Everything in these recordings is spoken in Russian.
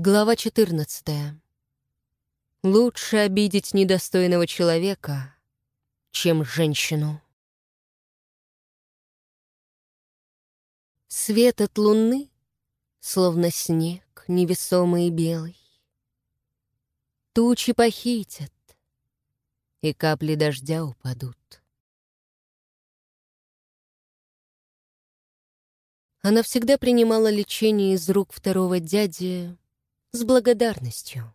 Глава 14. Лучше обидеть недостойного человека, чем женщину. Свет от луны, словно снег, невесомый и белый. Тучи похитят, и капли дождя упадут. Она всегда принимала лечение из рук второго дяди с благодарностью.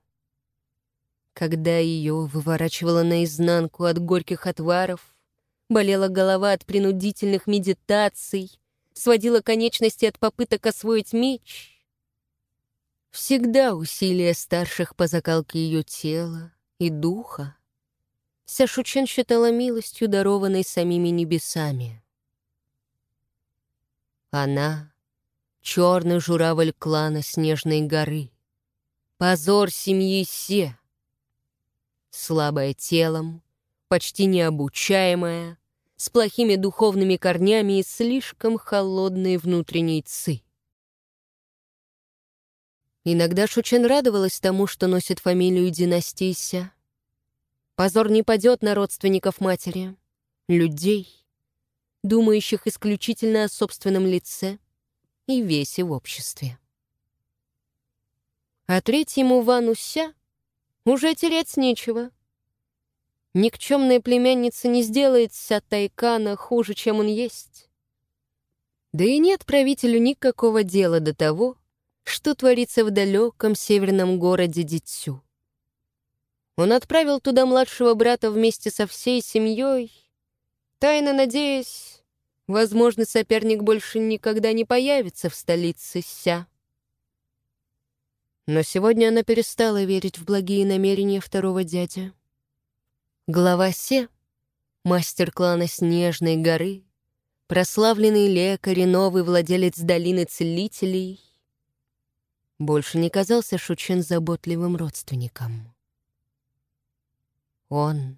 Когда ее выворачивало наизнанку от горьких отваров, болела голова от принудительных медитаций, сводила конечности от попыток освоить меч. Всегда усилия старших по закалке ее тела и духа Сяшучен считала милостью, дарованной самими небесами. Она — черный журавль клана Снежной горы, Позор семьи Се. Слабая телом, почти необучаемая, с плохими духовными корнями и слишком холодной внутренней ци. Иногда Шучен радовалась тому, что носит фамилию династии Ся. Позор не падет на родственников матери, людей, думающих исключительно о собственном лице и весе в обществе а третьему Вану Ся уже терять нечего. Никчемная племянница не сделает Тайкана хуже, чем он есть. Да и нет правителю никакого дела до того, что творится в далеком северном городе Дитсю. Он отправил туда младшего брата вместе со всей семьей, тайно надеясь, возможно, соперник больше никогда не появится в столице Ся. Но сегодня она перестала верить в благие намерения второго дяди. Глава Се, мастер клана Снежной горы, прославленный лекарь и новый владелец долины целителей, больше не казался Шучен заботливым родственником. Он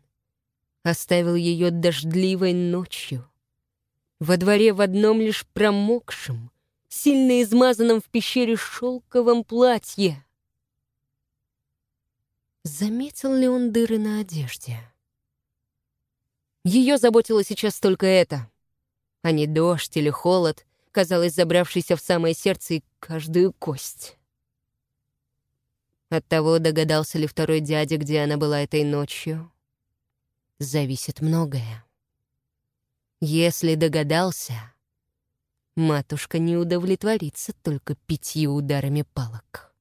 оставил ее дождливой ночью, во дворе в одном лишь промокшем, сильно измазанном в пещере шелковом платье. Заметил ли он дыры на одежде? Ее заботило сейчас только это, а не дождь или холод, казалось, забравшийся в самое сердце и каждую кость. От того, догадался ли второй дядя, где она была этой ночью, зависит многое. Если догадался, матушка не удовлетворится только пятью ударами палок.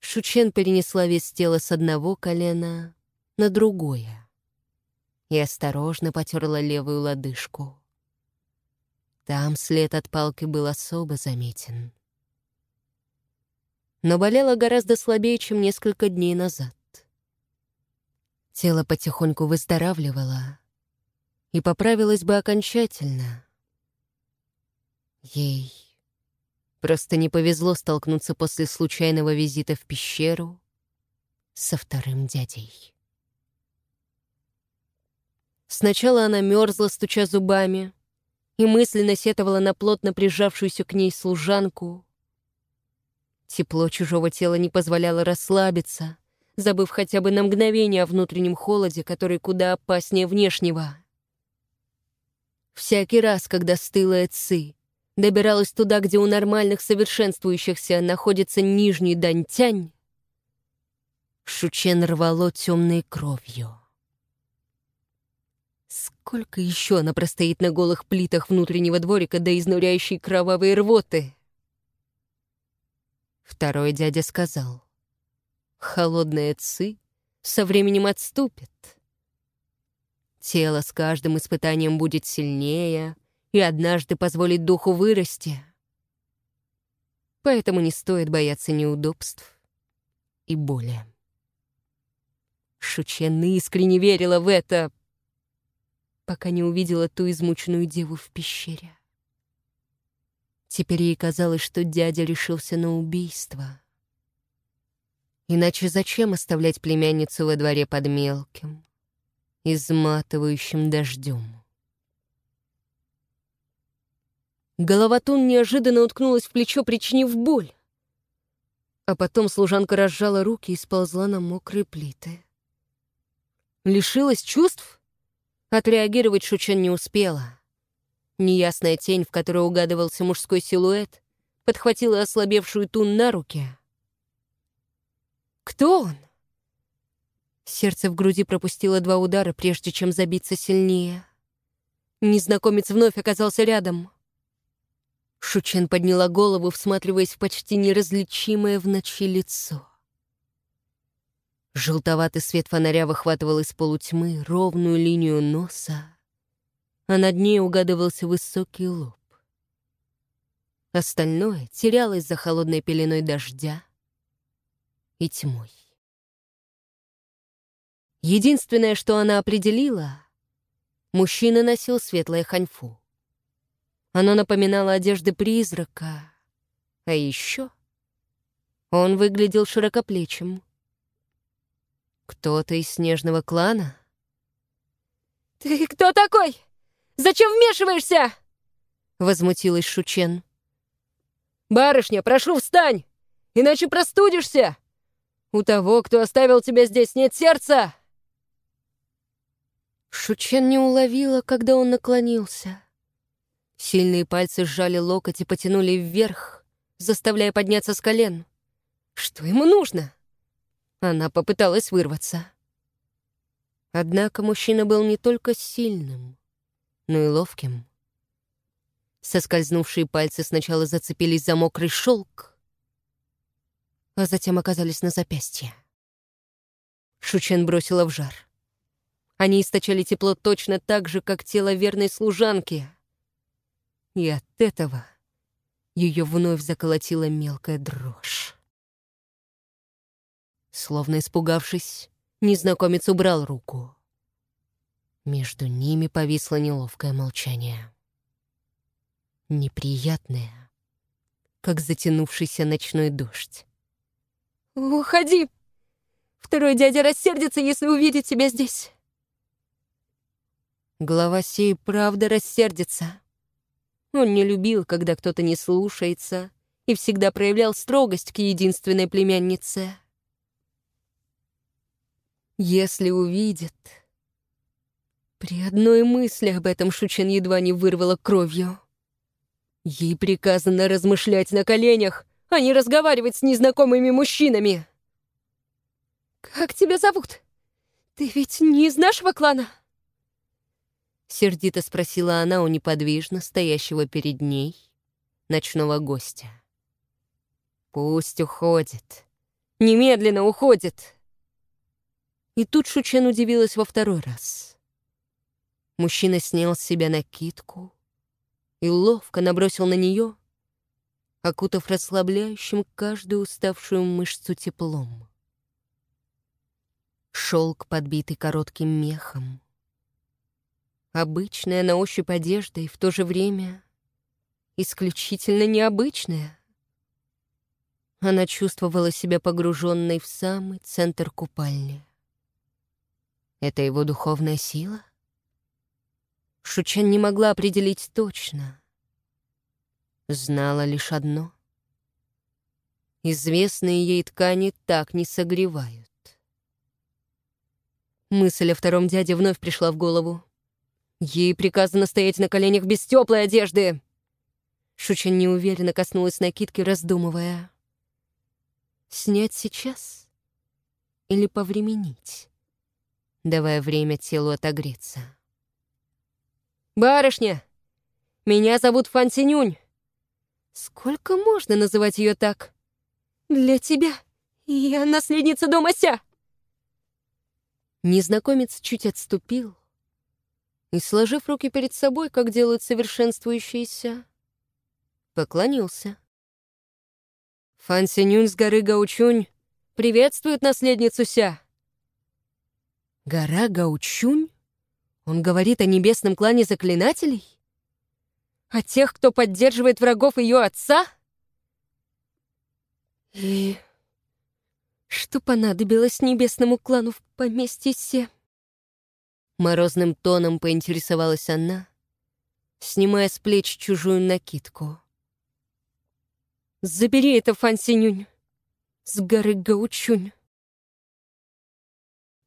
Шучен перенесла вес тела с одного колена на другое и осторожно потерла левую лодыжку. Там след от палки был особо заметен. Но болела гораздо слабее, чем несколько дней назад. Тело потихоньку выздоравливало и поправилось бы окончательно, Ей просто не повезло столкнуться после случайного визита в пещеру со вторым дядей. Сначала она мерзла, стуча зубами, и мысленно сетовала на плотно прижавшуюся к ней служанку. Тепло чужого тела не позволяло расслабиться, забыв хотя бы на мгновение о внутреннем холоде, который куда опаснее внешнего. Всякий раз, когда стылая ци добиралась туда, где у нормальных совершенствующихся находится нижний дантянь, Шучен рвало темной кровью. Сколько еще она простоит на голых плитах внутреннего дворика до изнуряющей кровавой рвоты? Второй дядя сказал, холодная ци со временем отступит. Тело с каждым испытанием будет сильнее, и однажды позволить духу вырасти. Поэтому не стоит бояться неудобств и боли. Шучен искренне верила в это, пока не увидела ту измученную деву в пещере. Теперь ей казалось, что дядя решился на убийство. Иначе зачем оставлять племянницу во дворе под мелким, изматывающим дождем? Головотун неожиданно уткнулась в плечо, причинив боль. А потом служанка разжала руки и сползла на мокрые плиты. Лишилась чувств? Отреагировать Шучен не успела. Неясная тень, в которой угадывался мужской силуэт, подхватила ослабевшую Тун на руки. «Кто он?» Сердце в груди пропустило два удара, прежде чем забиться сильнее. Незнакомец вновь оказался рядом. Шучен подняла голову, всматриваясь в почти неразличимое в ночи лицо. Желтоватый свет фонаря выхватывал из полутьмы ровную линию носа, а над ней угадывался высокий лоб. Остальное терялось за холодной пеленой дождя и тьмой. Единственное, что она определила, мужчина носил светлое ханьфу. Оно напоминало одежды призрака. А еще он выглядел широкоплечим. Кто-то из снежного клана? «Ты кто такой? Зачем вмешиваешься?» Возмутилась Шучен. «Барышня, прошу, встань! Иначе простудишься! У того, кто оставил тебя здесь, нет сердца!» Шучен не уловила, когда он наклонился. Сильные пальцы сжали локоть и потянули вверх, заставляя подняться с колен. Что ему нужно? Она попыталась вырваться. Однако мужчина был не только сильным, но и ловким. Соскользнувшие пальцы сначала зацепились за мокрый шелк, а затем оказались на запястье. Шучен бросила в жар. Они источали тепло точно так же, как тело верной служанки — и от этого ее вновь заколотила мелкая дрожь. Словно испугавшись, незнакомец убрал руку. Между ними повисло неловкое молчание. Неприятное, как затянувшийся ночной дождь. «Уходи! Второй дядя рассердится, если увидит тебя здесь!» Глава сей правда рассердится. Он не любил, когда кто-то не слушается, и всегда проявлял строгость к единственной племяннице. Если увидит... При одной мысли об этом Шучин едва не вырвала кровью. Ей приказано размышлять на коленях, а не разговаривать с незнакомыми мужчинами. «Как тебя зовут? Ты ведь не из нашего клана?» — сердито спросила она у неподвижно стоящего перед ней ночного гостя. «Пусть уходит. Немедленно уходит!» И тут Шучен удивилась во второй раз. Мужчина снял с себя накидку и ловко набросил на нее, окутав расслабляющим каждую уставшую мышцу теплом. Шелк, подбитый коротким мехом, Обычная на ощупь одежда и в то же время исключительно необычная. Она чувствовала себя погруженной в самый центр купальни. Это его духовная сила? Шучен не могла определить точно. Знала лишь одно. Известные ей ткани так не согревают. Мысль о втором дяде вновь пришла в голову. Ей приказано стоять на коленях без теплой одежды. Шучин неуверенно коснулась накидки, раздумывая. Снять сейчас или повременить, давая время телу отогреться. «Барышня, меня зовут Фан Синюнь. Сколько можно называть ее так? Для тебя я наследница дома Ся!» Незнакомец чуть отступил, и, сложив руки перед собой, как делают совершенствующиеся, поклонился. Фан Синюнь с горы Гаучунь приветствует наследницу Ся. Гора Гаучунь? Он говорит о небесном клане заклинателей? О тех, кто поддерживает врагов ее отца? И что понадобилось небесному клану в поместье Се? Морозным тоном поинтересовалась она, снимая с плеч чужую накидку. «Забери это, Фан Синюнь. с горы Гаучунь.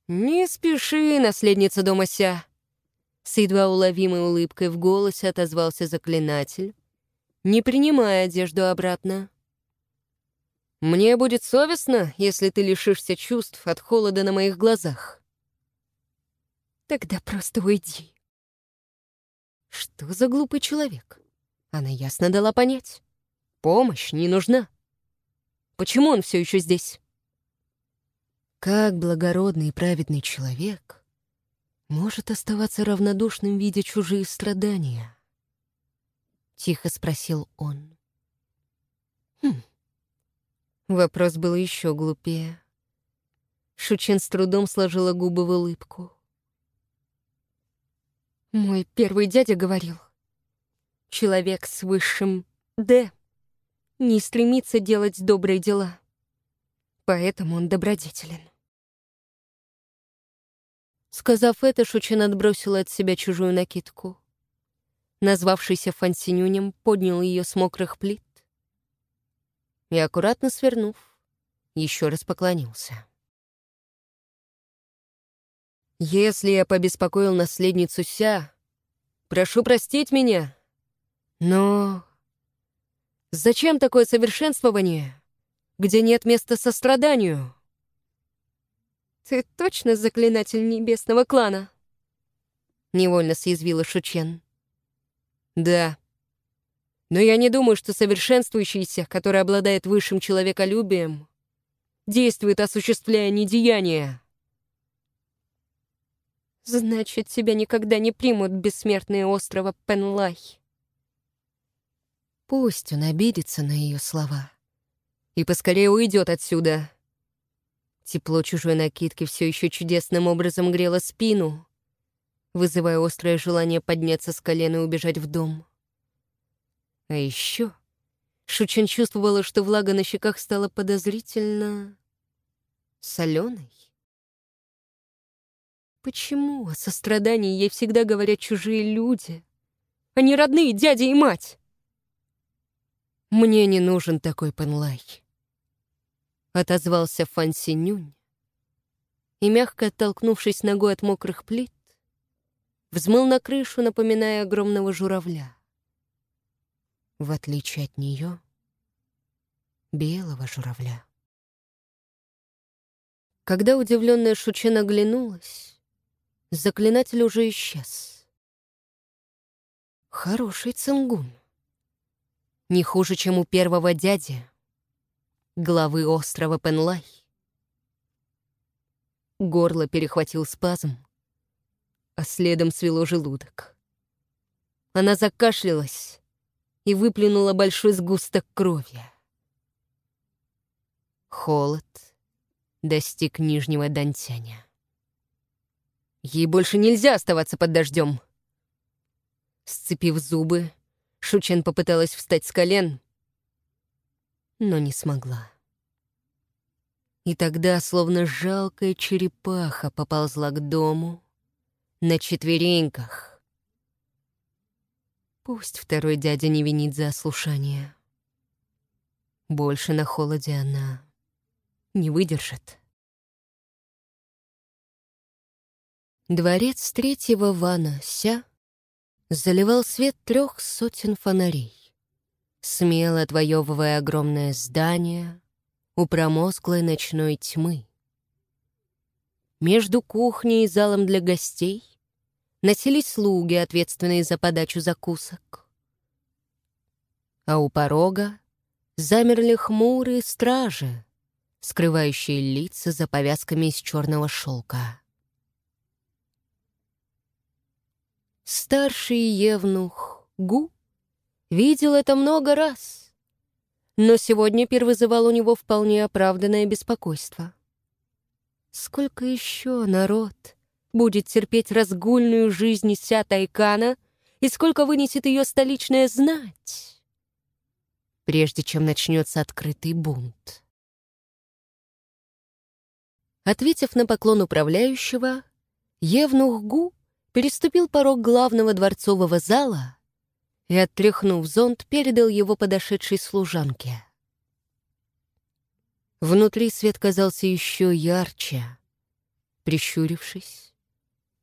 «Не спеши, наследница дома Ся!» С едва уловимой улыбкой в голосе отозвался заклинатель, не принимая одежду обратно. «Мне будет совестно, если ты лишишься чувств от холода на моих глазах». «Тогда просто уйди». Что за глупый человек? Она ясно дала понять. Помощь не нужна. Почему он все еще здесь? Как благородный и праведный человек может оставаться равнодушным, видя чужие страдания? Тихо спросил он. Хм. Вопрос был еще глупее. Шучин с трудом сложила губы в улыбку. Мой первый дядя говорил, человек с высшим «Д» не стремится делать добрые дела, поэтому он добродетелен. Сказав это, Шучин отбросила от себя чужую накидку. Назвавшийся Фансинюнем поднял ее с мокрых плит и, аккуратно свернув, еще раз поклонился. Если я побеспокоил наследницу Ся, прошу простить меня. Но зачем такое совершенствование, где нет места состраданию? Ты точно заклинатель небесного клана? Невольно съязвила Шучен. Да. Но я не думаю, что совершенствующийся, который обладает высшим человеколюбием, действует, осуществляя недеяния. Значит, тебя никогда не примут бессмертные острова Пенлай. Пусть он обидится на ее слова и поскорее уйдет отсюда. Тепло чужой накидки все еще чудесным образом грело спину, вызывая острое желание подняться с колена и убежать в дом. А еще Шучин чувствовала, что влага на щеках стала подозрительно соленой. Почему о сострадании ей всегда говорят чужие люди, а не родные дядя и мать? «Мне не нужен такой Пенлай», — отозвался Фан Синюнь, и, мягко оттолкнувшись ногой от мокрых плит, взмыл на крышу, напоминая огромного журавля. В отличие от нее, белого журавля. Когда удивленная Шучен оглянулась, Заклинатель уже исчез. Хороший цингун. Не хуже, чем у первого дяди, главы острова Пенлай. Горло перехватил спазм, а следом свело желудок. Она закашлялась и выплюнула большой сгусток крови. Холод достиг нижнего дантяня. Ей больше нельзя оставаться под дождем. Сцепив зубы, Шучен попыталась встать с колен, но не смогла. И тогда, словно жалкая черепаха, поползла к дому на четвереньках. Пусть второй дядя не винит за ослушание. Больше на холоде она не выдержит. Дворец третьего Вана Ся заливал свет трех сотен фонарей, смело отвоевывая огромное здание у промозглой ночной тьмы. Между кухней и залом для гостей носились слуги, ответственные за подачу закусок. А у порога замерли хмурые стражи, скрывающие лица за повязками из черного шелка. Старший евнух Гу видел это много раз, но сегодня пир вызывал у него вполне оправданное беспокойство. Сколько еще народ будет терпеть разгульную жизнь Ся Тайкана и сколько вынесет ее столичная знать, прежде чем начнется открытый бунт? Ответив на поклон управляющего, Евнух Гу переступил порог главного дворцового зала и, оттряхнув зонт, передал его подошедшей служанке. Внутри свет казался еще ярче. Прищурившись,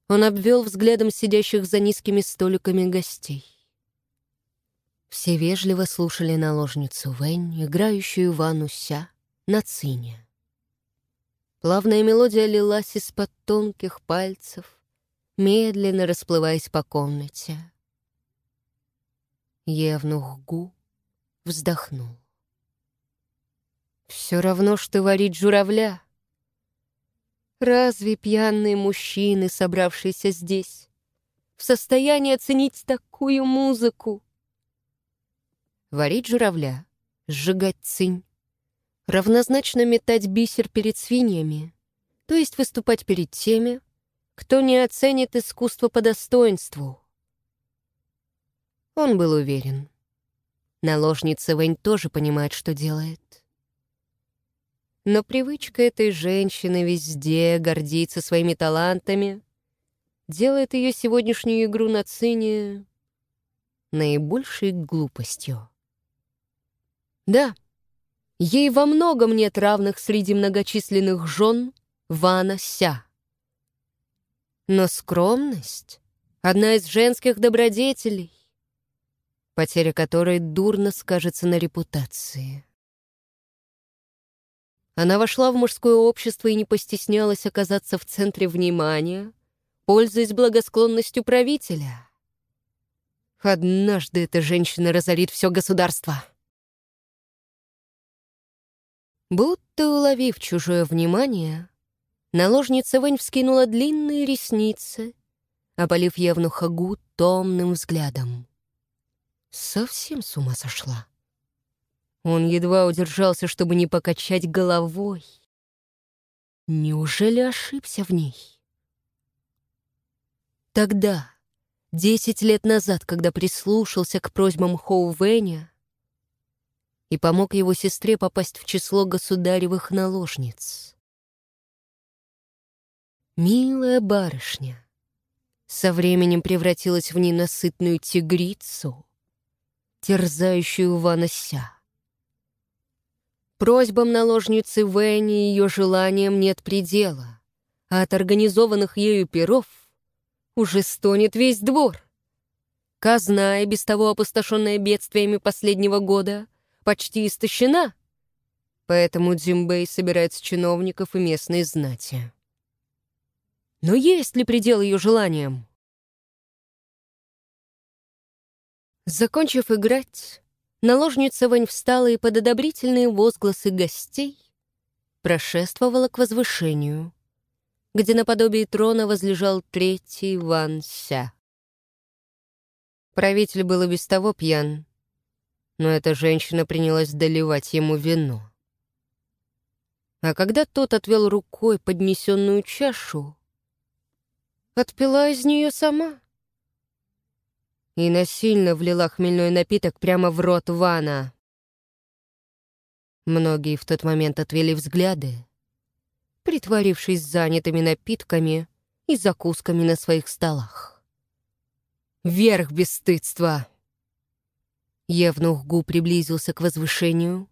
он обвел взглядом сидящих за низкими столиками гостей. Все вежливо слушали наложницу Вэнь, играющую Вану Ся на цине. Плавная мелодия лилась из-под тонких пальцев, медленно расплываясь по комнате. Евнух Гу вздохнул. Все равно, что варить журавля. Разве пьяные мужчины, собравшиеся здесь, в состоянии оценить такую музыку? Варить журавля, сжигать цинь, равнозначно метать бисер перед свиньями, то есть выступать перед теми, кто не оценит искусство по достоинству. Он был уверен. Наложница Вэнь тоже понимает, что делает. Но привычка этой женщины везде гордиться своими талантами делает ее сегодняшнюю игру на цине наибольшей глупостью. Да, ей во многом нет равных среди многочисленных жен Вана Ся. Но скромность — одна из женских добродетелей, потеря которой дурно скажется на репутации. Она вошла в мужское общество и не постеснялась оказаться в центре внимания, пользуясь благосклонностью правителя. Однажды эта женщина разорит все государство. Будто уловив чужое внимание, наложница Вэнь вскинула длинные ресницы, опалив Евнуха Гу томным взглядом. Совсем с ума сошла. Он едва удержался, чтобы не покачать головой. Неужели ошибся в ней? Тогда, десять лет назад, когда прислушался к просьбам Хоу Вэня и помог его сестре попасть в число государевых наложниц. Милая барышня со временем превратилась в ненасытную тигрицу, терзающую Ванася. Просьбам наложницы Вэнни и ее желаниям нет предела, а от организованных ею перов уже стонет весь двор. Казна, и без того опустошенная бедствиями последнего года, почти истощена, поэтому Дзимбэй собирает с чиновников и местной знати. Но есть ли предел ее желаниям? Закончив играть, Наложница Вань встала и под одобрительные возгласы гостей прошествовала к возвышению, где наподобие трона возлежал третий Ван Ся. Правитель был и без того пьян, но эта женщина принялась доливать ему вино. А когда тот отвел рукой поднесенную чашу, отпила из нее сама и насильно влила хмельной напиток прямо в рот Вана. Многие в тот момент отвели взгляды, притворившись занятыми напитками и закусками на своих столах. Вверх бесстыдства! Евнух Гу приблизился к возвышению,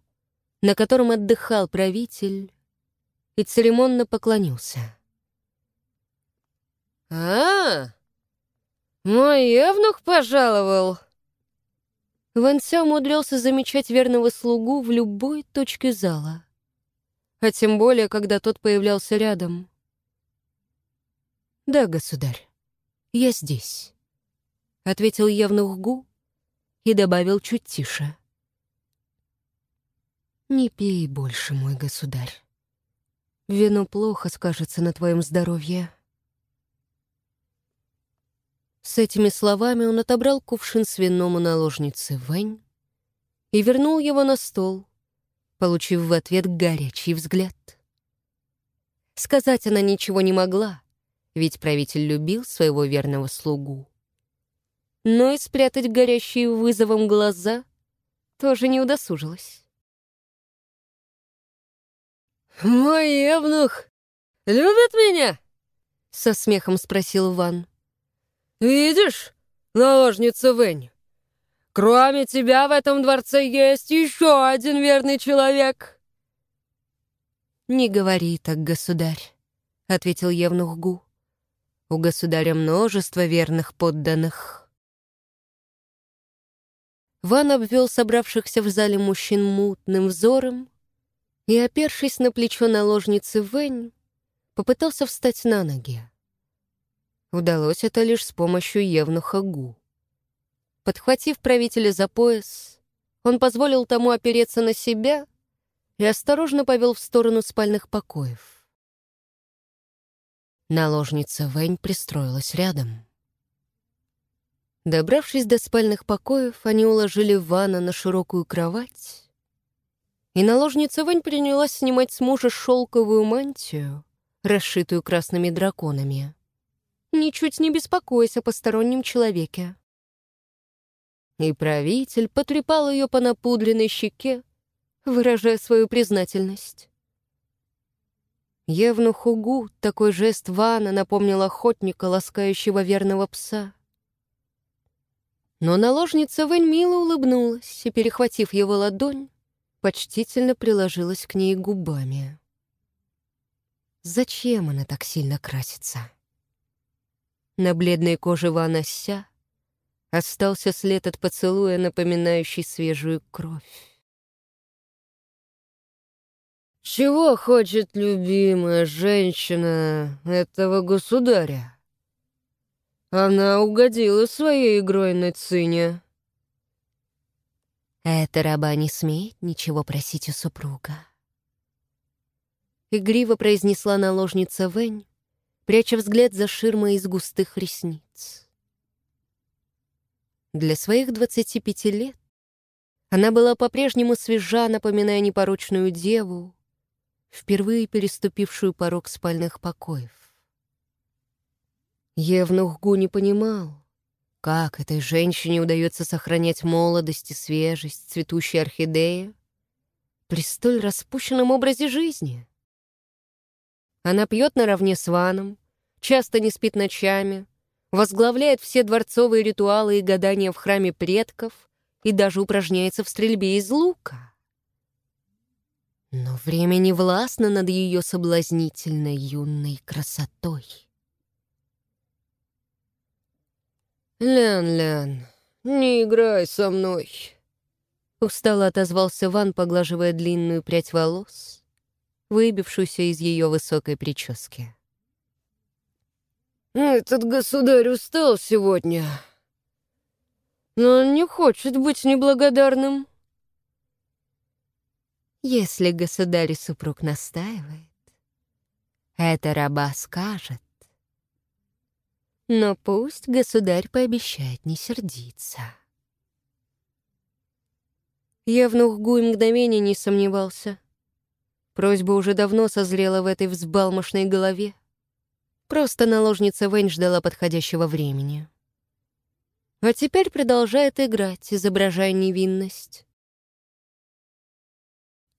на котором отдыхал правитель, и церемонно поклонился. «А, «Мой евнух пожаловал!» Ван Ся умудрялся замечать верного слугу в любой точке зала. А тем более, когда тот появлялся рядом. «Да, государь, я здесь», — ответил евнух Гу и добавил чуть тише. «Не пей больше, мой государь. Вино плохо скажется на твоем здоровье». С этими словами он отобрал кувшин с вином у наложницы Вэнь и вернул его на стол, получив в ответ горячий взгляд. Сказать она ничего не могла, ведь правитель любил своего верного слугу. Но и спрятать горящие вызовом глаза тоже не удосужилась. «Мой евнух любит меня?» — со смехом спросил Ван. «Видишь, наложница Вэнь, кроме тебя в этом дворце есть еще один верный человек». «Не говори так, государь», — ответил Евнух Гу. «У государя множество верных подданных». Ван обвел собравшихся в зале мужчин мутным взором и, опершись на плечо наложницы Вэнь, попытался встать на ноги. Удалось это лишь с помощью Евнуха Гу. Подхватив правителя за пояс, он позволил тому опереться на себя и осторожно повел в сторону спальных покоев. Наложница Вэнь пристроилась рядом. Добравшись до спальных покоев, они уложили Вана на широкую кровать, и наложница Вэнь принялась снимать с мужа шелковую мантию, расшитую красными драконами. Ничуть не беспокоясь о постороннем человеке. И правитель потрепал ее по напудренной щеке, выражая свою признательность. Евнуху Гу такой жест Вана напомнил охотника, ласкающего верного пса. Но наложница Вэнь мило улыбнулась и, перехватив его ладонь, почтительно приложилась к ней губами. Зачем она так сильно красится? На бледной коже Вана Ся остался след от поцелуя, напоминающий свежую кровь. «Чего хочет любимая женщина этого государя?» Она угодила своей игрой на цине. Эта раба не смеет ничего просить у супруга. Игриво произнесла наложница Вэнь, пряча взгляд за ширмой из густых ресниц. Для своих 25 лет она была по-прежнему свежа, напоминая непорочную деву, впервые переступившую порог спальных покоев. Евнух Гу не понимал, как этой женщине удается сохранять молодость и свежесть цветущей орхидеи при столь распущенном образе жизни. Она пьет наравне с Ваном, часто не спит ночами, возглавляет все дворцовые ритуалы и гадания в храме предков и даже упражняется в стрельбе из лука. Но время не властно над ее соблазнительной юной красотой. «Лян-лян, не играй со мной!» Устало отозвался Ван, поглаживая длинную прядь волос, выбившуюся из ее высокой прически. Этот государь устал сегодня. Но он не хочет быть неблагодарным. Если государь и супруг настаивает, это раба скажет. Но пусть государь пообещает не сердиться. Евнух Гуй мгновение не сомневался. Просьба уже давно созрела в этой взбалмошной голове. Просто наложница Вэнь ждала подходящего времени. А теперь продолжает играть, изображая невинность.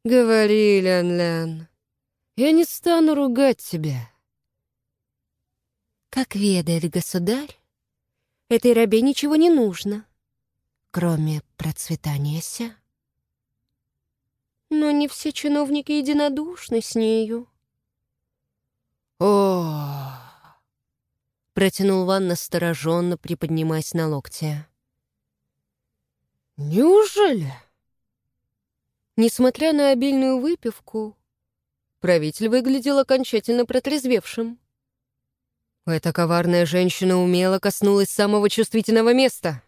«Говори, Лян-Лян, я не стану ругать тебя». Как ведает государь, этой рабе ничего не нужно, кроме процветания ся. Но не все чиновники единодушны с нею. О, протянул Ван настороженно, приподнимаясь на локте. Неужели? Несмотря на обильную выпивку, правитель выглядел окончательно протрезвевшим. Эта коварная женщина умело коснулась самого чувствительного места.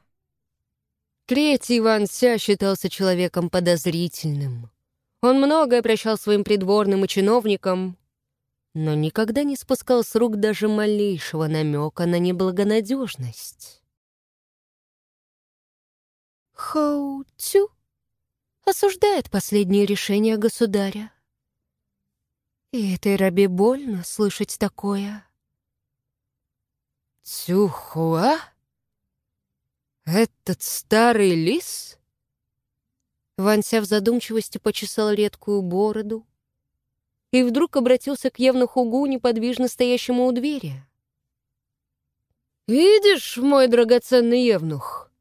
Третий Ван Ся считался человеком подозрительным. Он многое прощал своим придворным и чиновникам, но никогда не спускал с рук даже малейшего намека на неблагонадежность. Хоу Цю осуждает последнее решение государя. И этой рабе больно слышать такое. Цюхуа? Этот старый лис? Ванся в задумчивости почесал редкую бороду, и вдруг обратился к Евнуху Гу, неподвижно стоящему у двери. «Видишь, мой драгоценный Евнух,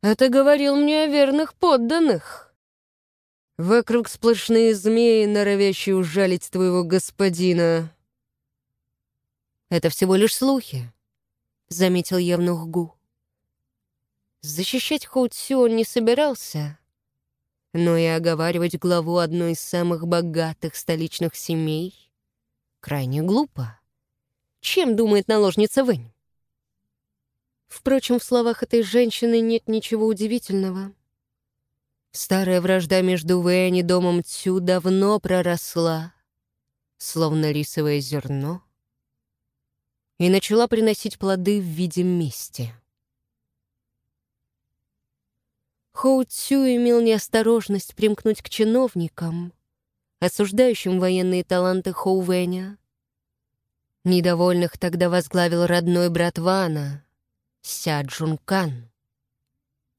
это говорил мне о верных подданных. Вокруг сплошные змеи, норовящие ужалить твоего господина. Это всего лишь слухи, — заметил Евнух Гу. Защищать Хоутсю он не собирался, но и оговаривать главу одной из самых богатых столичных семей крайне глупо. Чем думает наложница Вэнь? Впрочем, в словах этой женщины нет ничего удивительного. Старая вражда между Вэнь и домом Цю давно проросла, словно рисовое зерно, и начала приносить плоды в виде мести. Хоу Цю имел неосторожность примкнуть к чиновникам, осуждающим военные таланты Хоу Вэня. Недовольных тогда возглавил родной брат Вана, Ся Джункан.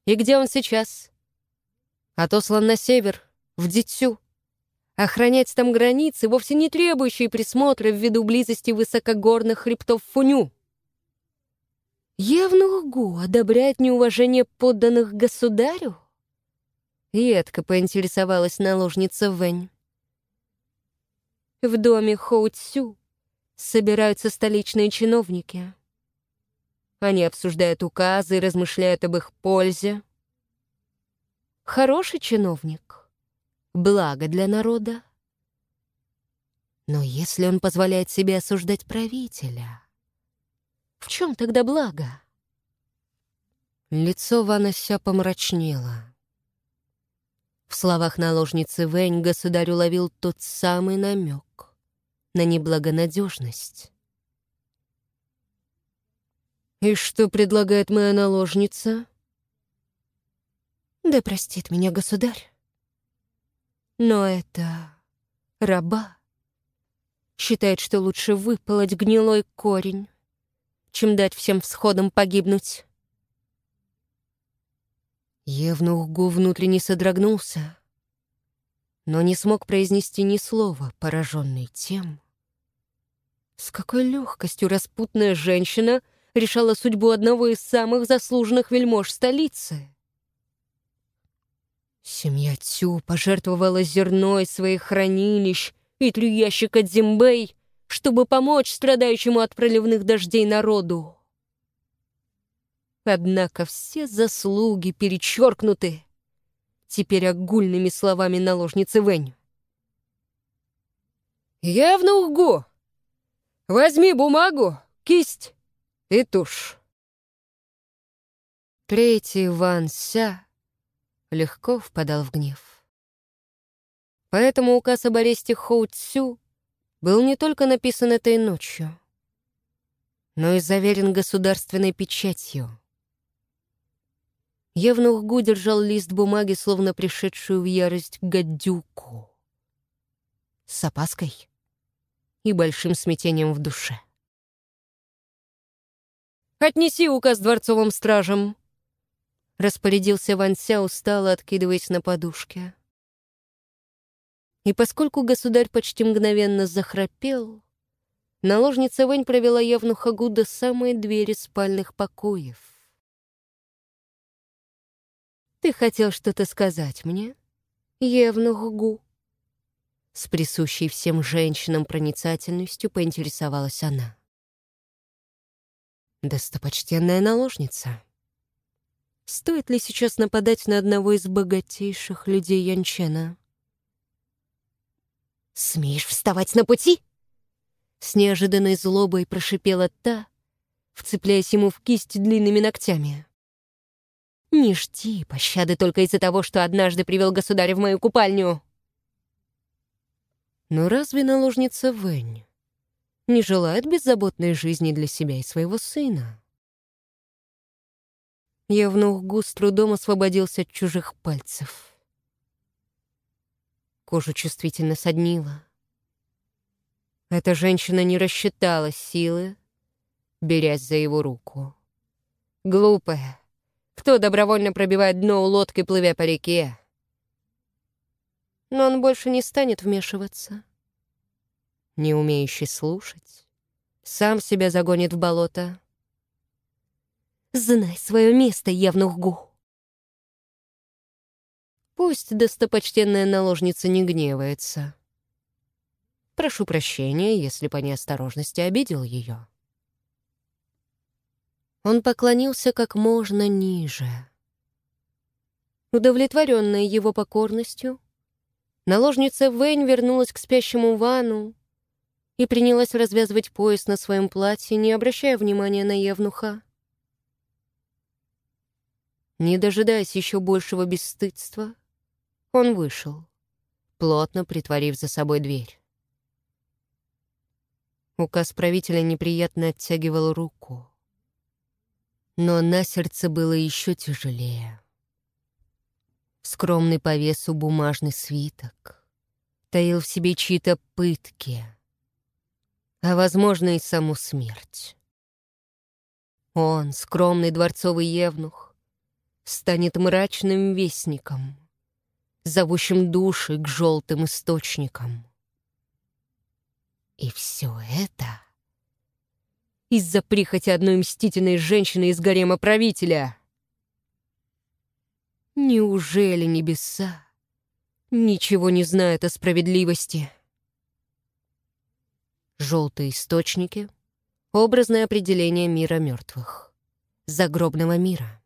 И где он сейчас? отослан на север, в Дитсю. Охранять там границы, вовсе не требующие присмотра ввиду близости высокогорных хребтов Фуню. Евнух Гу одобряет неуважение подданных государю? Едко поинтересовалась наложница Вэнь. В доме Хоу Цю собираются столичные чиновники. Они обсуждают указы и размышляют об их пользе. Хороший чиновник, благо для народа. Но если он позволяет себе осуждать правителя, в чем тогда благо? Лицо Ванася помрачнело. В словах наложницы Вэнь государь уловил тот самый намек на неблагонадежность. «И что предлагает моя наложница?» Да простит меня государь. Но это раба считает, что лучше выполоть гнилой корень, чем дать всем всходам погибнуть. Евнух Гу внутренне содрогнулся, но не смог произнести ни слова, пораженный тем, с какой легкостью распутная женщина решала судьбу одного из самых заслуженных вельмож столицы. Семья Цю пожертвовала зерно из своих хранилищ и три ящика дзимбэй, чтобы помочь страдающему от проливных дождей народу. Однако все заслуги перечеркнуты теперь огульными словами наложницы Вэнь. «Я в Возьми бумагу, кисть и тушь». Третий Ван Ся легко впадал в гнев. Поэтому указ об аресте Хоу Цю был не только написан этой ночью, но и заверен государственной печатью. Евнух Гу держал лист бумаги, словно пришедшую в ярость гадюку. С опаской и большим смятением в душе. «Отнеси указ дворцовым стражам», Распорядился Ванся, устало откидываясь на подушке. И поскольку государь почти мгновенно захрапел, наложница Вэнь провела Евнуха Гу до самой двери спальных покоев. «Ты хотел что-то сказать мне, Евнух Гу?» С присущей всем женщинам проницательностью поинтересовалась она. «Достопочтенная наложница», Стоит ли сейчас нападать на одного из богатейших людей Янчена? «Смеешь вставать на пути?» С неожиданной злобой прошипела та, вцепляясь ему в кисть длинными ногтями. «Не жди пощады только из-за того, что однажды привел государя в мою купальню!» Но разве наложница Вэнь не желает беззаботной жизни для себя и своего сына? Евнух Гу с трудом освободился от чужих пальцев. Кожу чувствительно соднила. Эта женщина не рассчитала силы, берясь за его руку. Глупая. Кто добровольно пробивает дно у лодки, плывя по реке? Но он больше не станет вмешиваться. Не умеющий слушать, сам себя загонит в болото. Знай свое место, Евнухгу. Пусть достопочтенная наложница не гневается. Прошу прощения, если по неосторожности обидел ее. Он поклонился как можно ниже. Удовлетворенная его покорностью, наложница Вэнь вернулась к спящему Вану и принялась развязывать пояс на своем платье, не обращая внимания на Евнуха. Не дожидаясь еще большего бесстыдства, он вышел, плотно притворив за собой дверь. Указ правителя неприятно оттягивал руку. Но на сердце было еще тяжелее. Скромный по весу бумажный свиток таил в себе чьи-то пытки, а, возможно, и саму смерть. Он, скромный дворцовый евнух, станет мрачным вестником, зовущим души к желтым источникам. И все это из-за прихоти одной мстительной женщины из гарема правителя. Неужели небеса ничего не знают о справедливости? Желтые источники — образное определение мира мертвых, загробного мира.